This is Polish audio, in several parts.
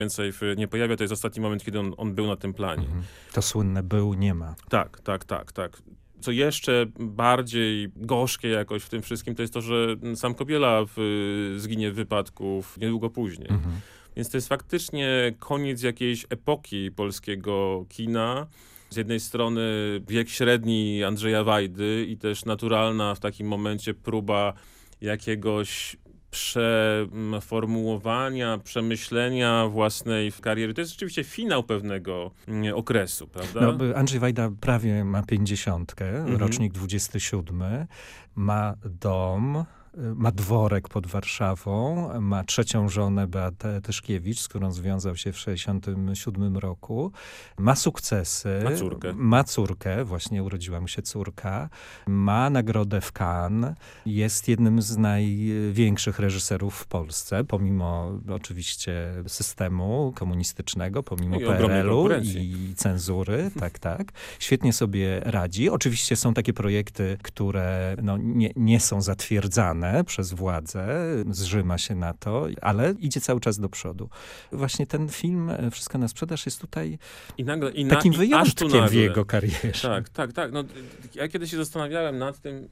więcej nie pojawia. To jest ostatni moment, kiedy on, on był na tym planie. Mhm. To słynne był, nie ma. Tak, tak, tak, tak. Co jeszcze bardziej gorzkie jakoś w tym wszystkim, to jest to, że sam Kobiela w, zginie w wypadku niedługo później. Mhm. Więc to jest faktycznie koniec jakiejś epoki polskiego kina. Z jednej strony wiek średni Andrzeja Wajdy i też naturalna w takim momencie próba jakiegoś przeformułowania, przemyślenia własnej kariery. To jest rzeczywiście finał pewnego mm, okresu, prawda? No, Andrzej Wajda prawie ma pięćdziesiątkę, mhm. rocznik 27, ma dom, ma dworek pod Warszawą, ma trzecią żonę Beatę Tyszkiewicz, z którą związał się w 1967 roku. Ma sukcesy. Ma córkę. Ma córkę, właśnie urodziła mu się córka. Ma nagrodę w Cannes. Jest jednym z największych reżyserów w Polsce, pomimo oczywiście systemu komunistycznego, pomimo PRL-u i cenzury. Tak, tak. Świetnie sobie radzi. Oczywiście są takie projekty, które no, nie, nie są zatwierdzane przez władzę, zrzyma się na to, ale idzie cały czas do przodu. Właśnie ten film e, Wszystko na sprzedaż jest tutaj I nagle, i na, takim wyjątkiem w jego karierze. Tak, tak, tak. No, ja kiedyś się zastanawiałem nad tym,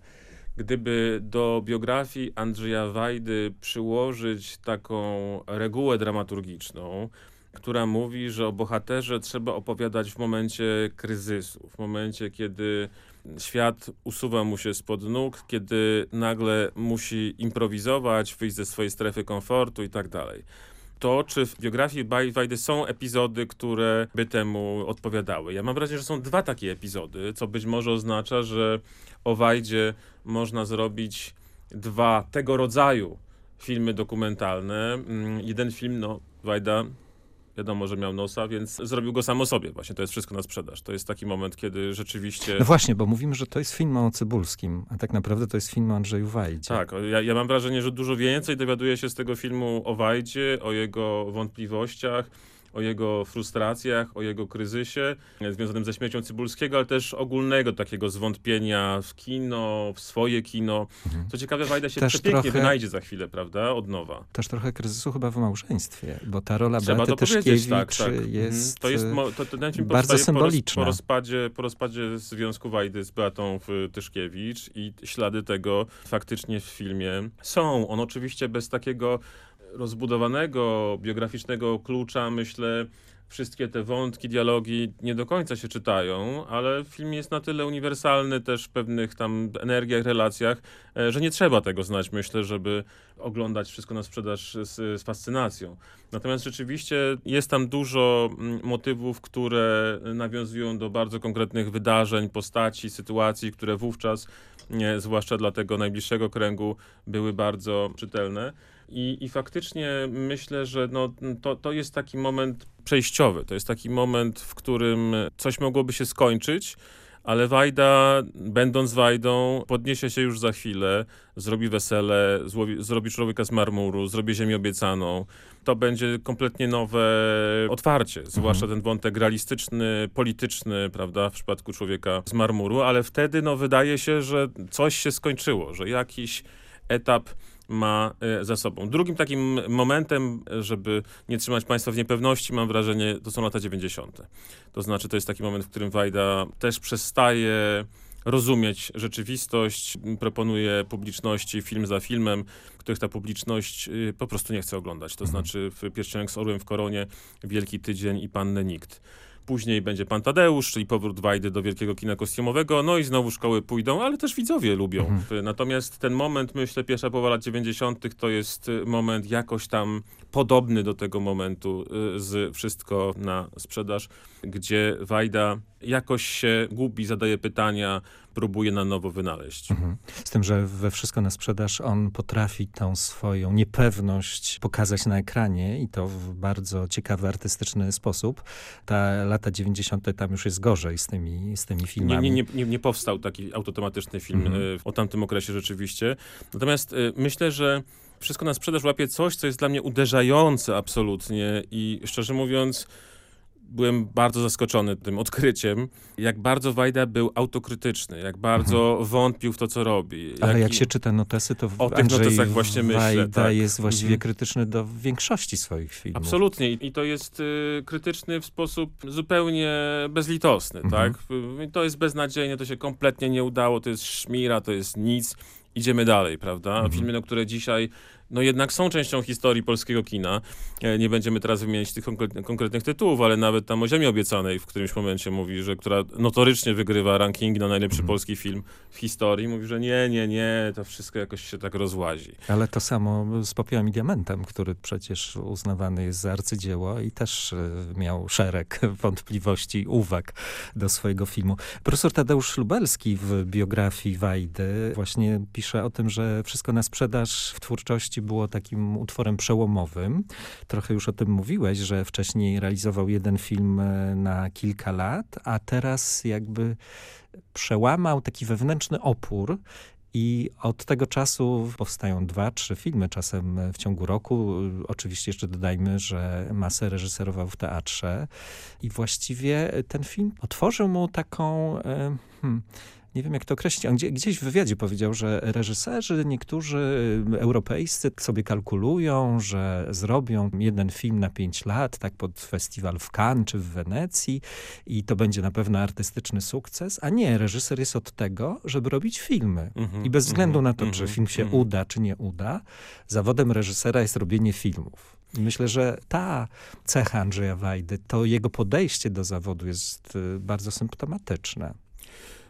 gdyby do biografii Andrzeja Wajdy przyłożyć taką regułę dramaturgiczną, która mówi, że o bohaterze trzeba opowiadać w momencie kryzysu, w momencie, kiedy świat usuwa mu się spod nóg, kiedy nagle musi improwizować, wyjść ze swojej strefy komfortu i tak dalej. To, czy w biografii Wajdy są epizody, które by temu odpowiadały. Ja mam wrażenie, że są dwa takie epizody, co być może oznacza, że o Wajdzie można zrobić dwa tego rodzaju filmy dokumentalne. Mm, jeden film, no, Wajda wiadomo, że miał nosa, więc zrobił go samo sobie. Właśnie to jest wszystko na sprzedaż. To jest taki moment, kiedy rzeczywiście... No właśnie, bo mówimy, że to jest film o Cybulskim, a tak naprawdę to jest film o Andrzeju Wajdzie. Tak, ja, ja mam wrażenie, że dużo więcej dowiaduje się z tego filmu o Wajdzie, o jego wątpliwościach, o jego frustracjach, o jego kryzysie związanym ze śmiercią Cybulskiego, ale też ogólnego takiego zwątpienia w kino, w swoje kino. Mhm. Co ciekawe, Wajda się też przepięknie trochę, wynajdzie za chwilę, prawda? Od nowa. Też trochę kryzysu chyba w małżeństwie, bo ta rola Trzeba Beaty Tyszkiewicz tak, tak. Jest, to jest to, to ten film bardzo symboliczna. Po, roz, po, rozpadzie, po rozpadzie związku Wajdy z Beatą Tyszkiewicz i ślady tego faktycznie w filmie są. On oczywiście bez takiego rozbudowanego, biograficznego klucza, myślę, wszystkie te wątki, dialogi nie do końca się czytają, ale film jest na tyle uniwersalny też w pewnych tam energiach, relacjach, e, że nie trzeba tego znać, myślę, żeby oglądać wszystko na sprzedaż z, z fascynacją. Natomiast rzeczywiście jest tam dużo mm, motywów, które nawiązują do bardzo konkretnych wydarzeń, postaci, sytuacji, które wówczas, nie, zwłaszcza dla tego najbliższego kręgu, były bardzo czytelne. I, i faktycznie myślę, że no, to, to jest taki moment przejściowy. To jest taki moment, w którym coś mogłoby się skończyć, ale Wajda, będąc Wajdą, podniesie się już za chwilę, zrobi wesele, złowi, zrobi człowieka z marmuru, zrobi ziemię obiecaną. To będzie kompletnie nowe otwarcie, zwłaszcza mhm. ten wątek realistyczny, polityczny, prawda, w przypadku człowieka z marmuru, ale wtedy no, wydaje się, że coś się skończyło, że jakiś etap ma e, za sobą. Drugim takim momentem, żeby nie trzymać państwa w niepewności, mam wrażenie, to są lata 90. To znaczy, to jest taki moment, w którym Wajda też przestaje rozumieć rzeczywistość, proponuje publiczności film za filmem, których ta publiczność y, po prostu nie chce oglądać. To mhm. znaczy w Pierścionek z Orłem w Koronie, Wielki Tydzień i Pannę Nikt. Później będzie Pan Tadeusz, czyli powrót Wajdy do wielkiego kina kostiumowego, no i znowu szkoły pójdą, ale też widzowie lubią. Mhm. Natomiast ten moment, myślę, pierwsza połowa lat 90. to jest y, moment jakoś tam podobny do tego momentu y, z Wszystko na sprzedaż, gdzie Wajda jakoś się gubi, zadaje pytania, próbuje na nowo wynaleźć. Mhm. Z tym, że we Wszystko na sprzedaż on potrafi tą swoją niepewność pokazać na ekranie i to w bardzo ciekawy, artystyczny sposób. Ta lata 90. tam już jest gorzej z tymi, z tymi filmami. Nie, nie, nie, nie powstał taki automatyczny film mhm. Y, o tamtym okresie rzeczywiście. Natomiast y, myślę, że wszystko na sprzedaż łapie coś, co jest dla mnie uderzające absolutnie i szczerze mówiąc byłem bardzo zaskoczony tym odkryciem, jak bardzo Wajda był autokrytyczny, jak bardzo wątpił w to, co robi. Mhm. Ale jak i- się czyta notesy, to O tych Andrzej notesach właśnie myślę, Wajda tak. jest właściwie Mhm. krytyczny do większości swoich filmów. Absolutnie. I i to jest y, krytyczny w sposób zupełnie bezlitosny, Mhm. tak? Y, To jest beznadziejne, to się kompletnie nie udało, to jest szmira, to jest nic. Idziemy dalej, prawda? Mhm. Filmy, no, które dzisiaj no jednak są częścią historii polskiego kina. E, Nie będziemy teraz wymieniać tych konkre- konkretnych tytułów, ale nawet tam o Ziemi Obiecanej w którymś momencie mówi, że która notorycznie wygrywa rankingi na najlepszy Mhm. polski film w historii. Mówi, że nie, nie, nie, to wszystko jakoś się tak rozłazi. Ale to samo z Popiołem i Diamentem, który przecież uznawany jest za arcydzieło i też e, miał szereg wątpliwości i uwag do swojego filmu. Profesor Tadeusz Lubelski w biografii Wajdy właśnie pisze o tym, że wszystko na sprzedaż w twórczości było takim utworem przełomowym. Trochę już o tym mówiłeś, że wcześniej realizował jeden film e, na kilka lat, a teraz jakby przełamał taki wewnętrzny opór i od tego czasu powstają dwa, trzy filmy, czasem w ciągu roku. Oczywiście jeszcze dodajmy, że masę reżyserował w teatrze. I właściwie ten film otworzył mu taką... e, Hmm, nie wiem, jak to określić. On gdzie, gdzieś w wywiadzie powiedział, że reżyserzy, niektórzy europejscy sobie kalkulują, że zrobią jeden film na pięć lat, tak pod festiwal w Cannes czy w Wenecji i to będzie na pewno artystyczny sukces, a nie, reżyser jest od tego, żeby robić filmy. Mhm, I bez względu mhm, na to, mhm, czy film się mhm. uda, czy nie uda, zawodem reżysera jest robienie filmów. Myślę, że ta cecha Andrzeja Wajdy, to jego podejście do zawodu jest y, bardzo symptomatyczne.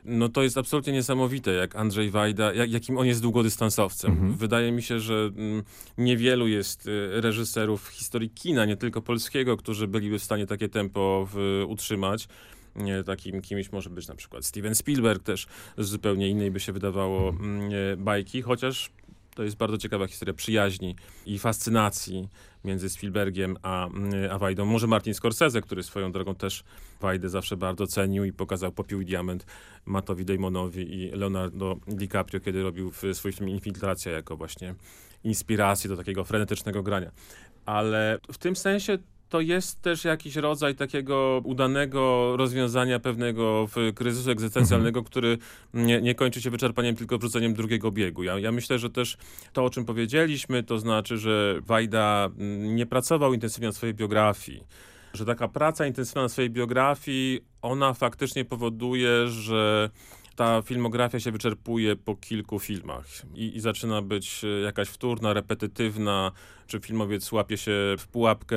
No to jest absolutnie niesamowite, jak Andrzej Wajda, jak, jakim on jest długodystansowcem. Mhm. Wydaje mi się, że mm, niewielu jest y, reżyserów w historii kina, nie tylko polskiego, którzy byliby w stanie takie tempo w, utrzymać. Nie, takim kimś może być na przykład Steven Spielberg też z zupełnie innej by się wydawało mm, e, bajki, chociaż to jest bardzo ciekawa historia przyjaźni i fascynacji między Spielbergiem a, mm, a Wajdą. Może Martin Scorsese, który swoją drogą też Wajdę zawsze bardzo cenił i pokazał Popiół i Diament Mattowi Damonowi i Leonardo DiCaprio, kiedy robił swój film Infiltracja jako właśnie inspirację do takiego frenetycznego grania. Ale w tym sensie to jest też jakiś rodzaj takiego udanego rozwiązania pewnego kryzysu egzystencjalnego, który nie, nie kończy się wyczerpaniem, tylko wrzuceniem drugiego biegu. Ja, ja myślę, że też to, o czym powiedzieliśmy, to znaczy, że Wajda mm, nie pracował intensywnie nad swojej biografii. Że taka praca intensywna na swojej biografii, ona faktycznie powoduje, że ta filmografia się wyczerpuje po kilku filmach i, i zaczyna być e, jakaś wtórna, repetytywna, czy filmowiec łapie się w pułapkę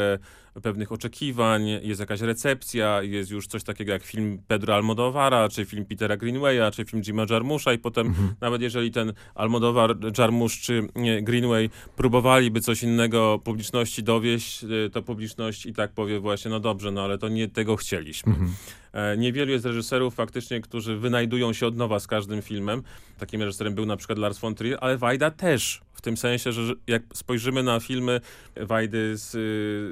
pewnych oczekiwań, jest jakaś recepcja, jest już coś takiego jak film Pedro Almodovara, czy film Petera Greenwaya, czy film Jima Jarmusza i potem Mhm. nawet jeżeli ten Almodovar, Jarmusz czy Greenway próbowaliby coś innego publiczności dowieść, y, to publiczność i tak powie właśnie, no dobrze, no ale to nie tego chcieliśmy. Mhm. E, Niewielu jest reżyserów faktycznie, którzy wynajdują się od nowa z każdym filmem. Takim reżyserem był na przykład Lars von Trier, ale Wajda też. W tym sensie, że jak spojrzymy na filmy Wajdy z,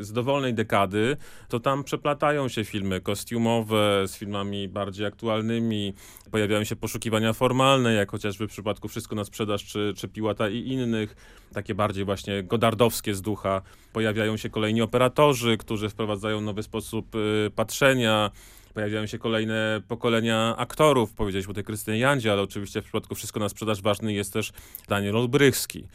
z dowolnej dekady, to tam przeplatają się filmy kostiumowe z filmami bardziej aktualnymi. Pojawiają się poszukiwania formalne, jak chociażby w przypadku Wszystko na sprzedaż czy, czy Piłata i innych. Takie bardziej właśnie godardowskie z ducha. Pojawiają się kolejni operatorzy, którzy wprowadzają nowy sposób y, patrzenia. Pojawiają się kolejne pokolenia aktorów. Powiedzieliśmy o tej Krystynie Jandzie, ale oczywiście w przypadku Wszystko na sprzedaż ważny jest też Daniel Olbrychski.